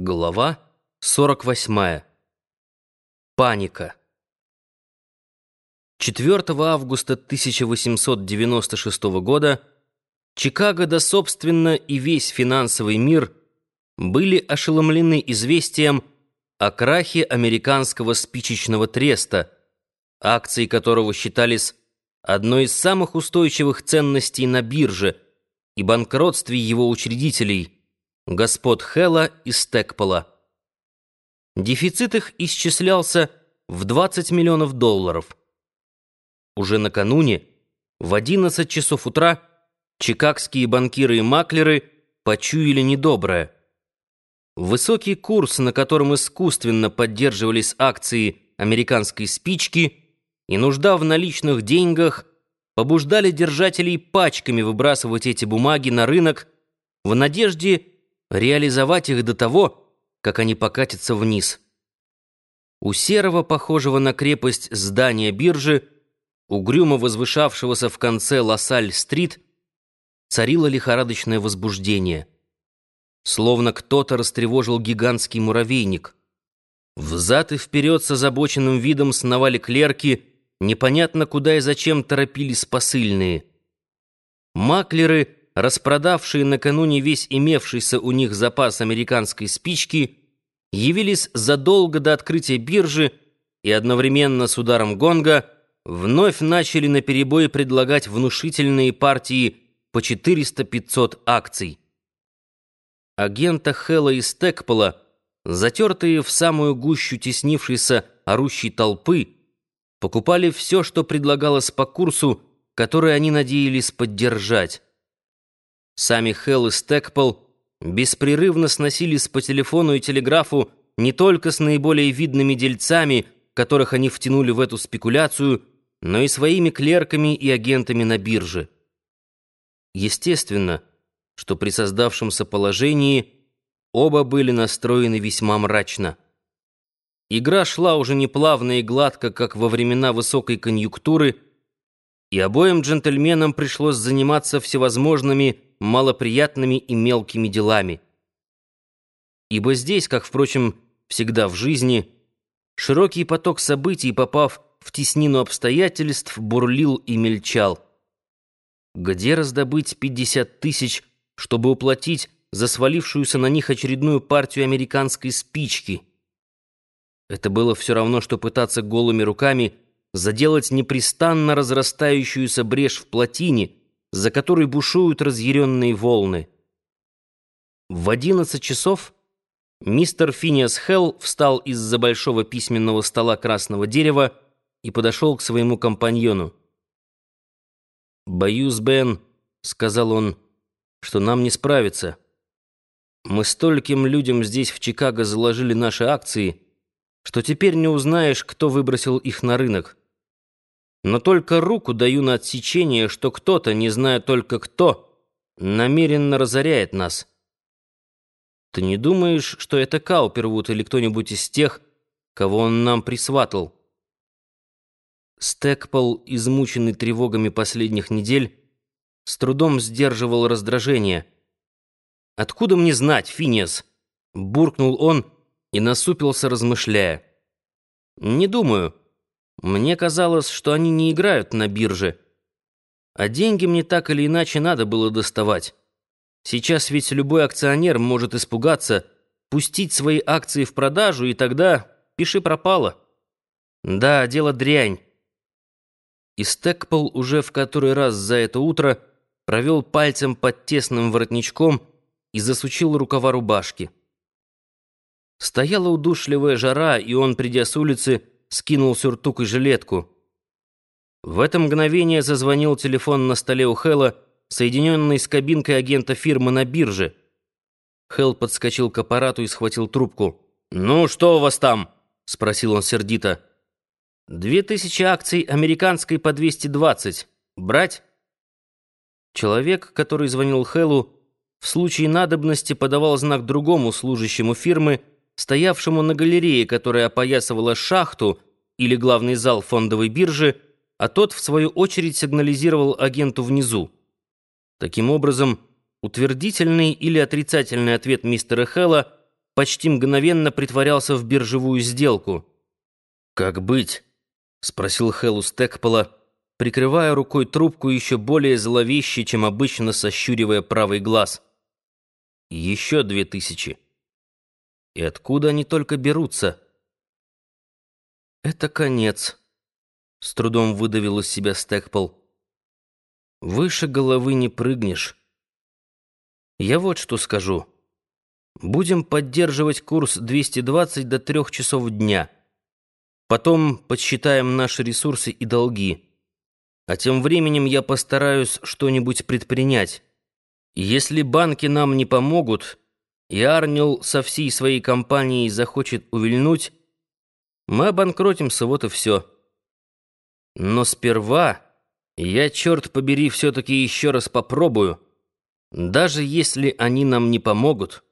Глава 48. Паника. 4 августа 1896 года Чикаго, да собственно и весь финансовый мир были ошеломлены известием о крахе американского спичечного треста, акции которого считались одной из самых устойчивых ценностей на бирже и банкротстве его учредителей – господ Хэлла и Стекпола. Дефицит их исчислялся в 20 миллионов долларов. Уже накануне, в 11 часов утра, чикагские банкиры и маклеры почуяли недоброе. Высокий курс, на котором искусственно поддерживались акции американской спички и нужда в наличных деньгах, побуждали держателей пачками выбрасывать эти бумаги на рынок в надежде реализовать их до того, как они покатятся вниз. У серого, похожего на крепость здания биржи, угрюмо возвышавшегося в конце Лассаль-стрит, царило лихорадочное возбуждение. Словно кто-то растревожил гигантский муравейник. Взад и вперед с озабоченным видом сновали клерки, непонятно куда и зачем торопились посыльные. Маклеры — распродавшие накануне весь имевшийся у них запас американской спички, явились задолго до открытия биржи и одновременно с ударом гонга вновь начали наперебой предлагать внушительные партии по 400-500 акций. Агента Хэлла и Стекпола, затертые в самую гущу теснившейся орущей толпы, покупали все, что предлагалось по курсу, который они надеялись поддержать. Сами Хелл и Стэкпол беспрерывно сносились по телефону и телеграфу не только с наиболее видными дельцами, которых они втянули в эту спекуляцию, но и своими клерками и агентами на бирже. Естественно, что при создавшемся положении оба были настроены весьма мрачно. Игра шла уже не плавно и гладко, как во времена высокой конъюнктуры, и обоим джентльменам пришлось заниматься всевозможными малоприятными и мелкими делами. Ибо здесь, как, впрочем, всегда в жизни, широкий поток событий, попав в теснину обстоятельств, бурлил и мельчал. Где раздобыть 50 тысяч, чтобы уплатить за свалившуюся на них очередную партию американской спички? Это было все равно, что пытаться голыми руками заделать непрестанно разрастающуюся брешь в плотине — за которой бушуют разъяренные волны. В одиннадцать часов мистер Финиас Хелл встал из-за большого письменного стола красного дерева и подошел к своему компаньону. «Боюсь, Бен», — сказал он, — «что нам не справиться. Мы стольким людям здесь, в Чикаго, заложили наши акции, что теперь не узнаешь, кто выбросил их на рынок но только руку даю на отсечение, что кто-то, не зная только кто, намеренно разоряет нас. Ты не думаешь, что это Каупервуд или кто-нибудь из тех, кого он нам присватал? Стэкпол, измученный тревогами последних недель, с трудом сдерживал раздражение. «Откуда мне знать, Финиас?» — буркнул он и насупился, размышляя. «Не думаю». Мне казалось, что они не играют на бирже. А деньги мне так или иначе надо было доставать. Сейчас ведь любой акционер может испугаться, пустить свои акции в продажу, и тогда пиши пропало. Да, дело дрянь. И Стэкпол уже в который раз за это утро провел пальцем под тесным воротничком и засучил рукава рубашки. Стояла удушливая жара, и он, придя с улицы, скинул сюртук и жилетку. В это мгновение зазвонил телефон на столе у Хэлла, соединенный с кабинкой агента фирмы на бирже. Хелл подскочил к аппарату и схватил трубку. «Ну, что у вас там?» — спросил он сердито. «Две тысячи акций американской по 220. Брать?» Человек, который звонил Хэллу, в случае надобности подавал знак другому служащему фирмы — стоявшему на галерее, которая опоясывала шахту или главный зал фондовой биржи, а тот, в свою очередь, сигнализировал агенту внизу. Таким образом, утвердительный или отрицательный ответ мистера Хэлла почти мгновенно притворялся в биржевую сделку. «Как быть?» — спросил Хелл Стекпола, прикрывая рукой трубку еще более зловеще, чем обычно сощуривая правый глаз. «Еще две тысячи. И откуда они только берутся?» «Это конец», — с трудом выдавил из себя Стекпол. «Выше головы не прыгнешь. Я вот что скажу. Будем поддерживать курс 220 до 3 часов дня». Потом подсчитаем наши ресурсы и долги. А тем временем я постараюсь что-нибудь предпринять. Если банки нам не помогут, и Арнил со всей своей компанией захочет увильнуть, мы обанкротимся, вот и все. Но сперва я, черт побери, все-таки еще раз попробую. Даже если они нам не помогут,